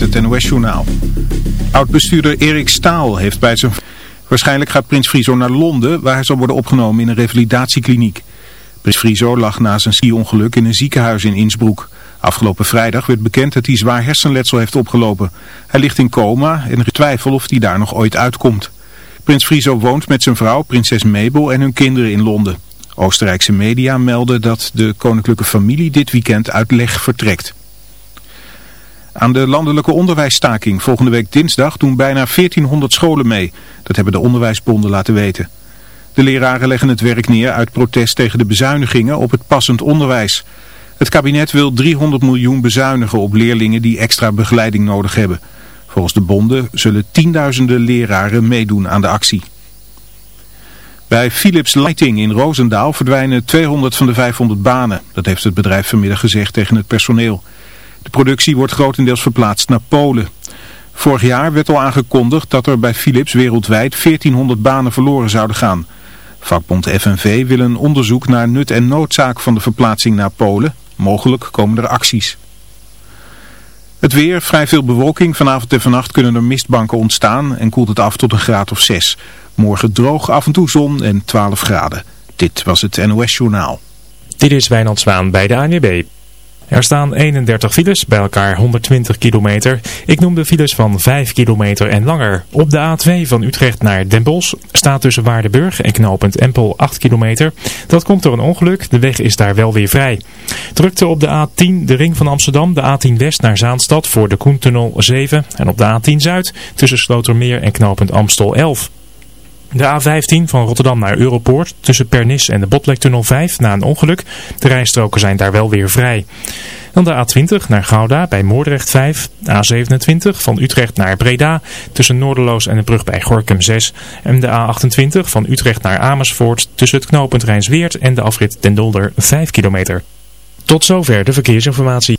met het NOS-journaal. Oud-bestuurder Erik Staal heeft bij zijn... Waarschijnlijk gaat Prins Friso naar Londen, waar hij zal worden opgenomen in een revalidatiekliniek. Prins Friso lag na zijn ski-ongeluk in een ziekenhuis in Innsbruck. Afgelopen vrijdag werd bekend dat hij zwaar hersenletsel heeft opgelopen. Hij ligt in coma en er is twijfel of hij daar nog ooit uitkomt. Prins Friso woont met zijn vrouw, prinses Mabel en hun kinderen in Londen. Oostenrijkse media melden dat de koninklijke familie dit weekend uit leg vertrekt. Aan de landelijke onderwijsstaking volgende week dinsdag doen bijna 1400 scholen mee. Dat hebben de onderwijsbonden laten weten. De leraren leggen het werk neer uit protest tegen de bezuinigingen op het passend onderwijs. Het kabinet wil 300 miljoen bezuinigen op leerlingen die extra begeleiding nodig hebben. Volgens de bonden zullen tienduizenden leraren meedoen aan de actie. Bij Philips Lighting in Roosendaal verdwijnen 200 van de 500 banen. Dat heeft het bedrijf vanmiddag gezegd tegen het personeel. De productie wordt grotendeels verplaatst naar Polen. Vorig jaar werd al aangekondigd dat er bij Philips wereldwijd 1400 banen verloren zouden gaan. Vakbond FNV wil een onderzoek naar nut en noodzaak van de verplaatsing naar Polen. Mogelijk komen er acties. Het weer, vrij veel bewolking. Vanavond en vannacht kunnen er mistbanken ontstaan en koelt het af tot een graad of 6. Morgen droog, af en toe zon en 12 graden. Dit was het NOS Journaal. Dit is Wijnand Zwaan bij de ANWB. Er staan 31 files, bij elkaar 120 kilometer. Ik noem de files van 5 kilometer en langer. Op de A2 van Utrecht naar Den Bosch staat tussen Waardenburg en knooppunt Empel 8 kilometer. Dat komt door een ongeluk, de weg is daar wel weer vrij. Drukte op de A10, de ring van Amsterdam, de A10 West naar Zaanstad voor de Koentunnel 7. En op de A10 Zuid tussen Slotermeer en knooppunt Amstel 11. De A15 van Rotterdam naar Europoort tussen Pernis en de Botlektunnel 5 na een ongeluk. De rijstroken zijn daar wel weer vrij. Dan de A20 naar Gouda bij Moordrecht 5. De A27 van Utrecht naar Breda tussen Noorderloos en de brug bij Gorkum 6. En de A28 van Utrecht naar Amersfoort tussen het knooppunt Rijnsweert en de afrit Den Dolder 5 kilometer. Tot zover de verkeersinformatie.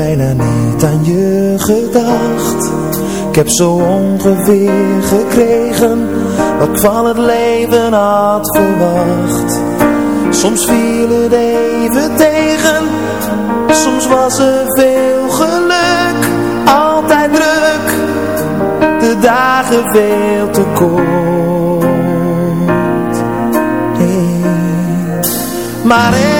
bijna niet aan je gedacht. Ik heb zo ongeveer gekregen Wat ik van het leven had verwacht. Soms viel het even tegen Soms was er veel geluk. Altijd druk De dagen veel te kort. Nee. Maar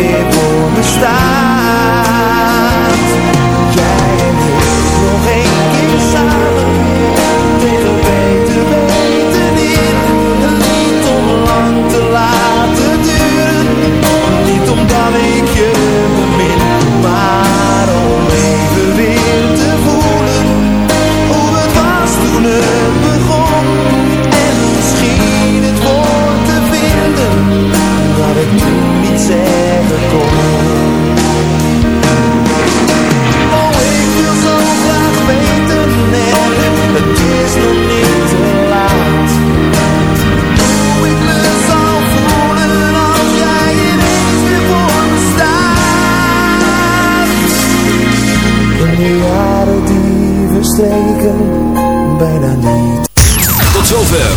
live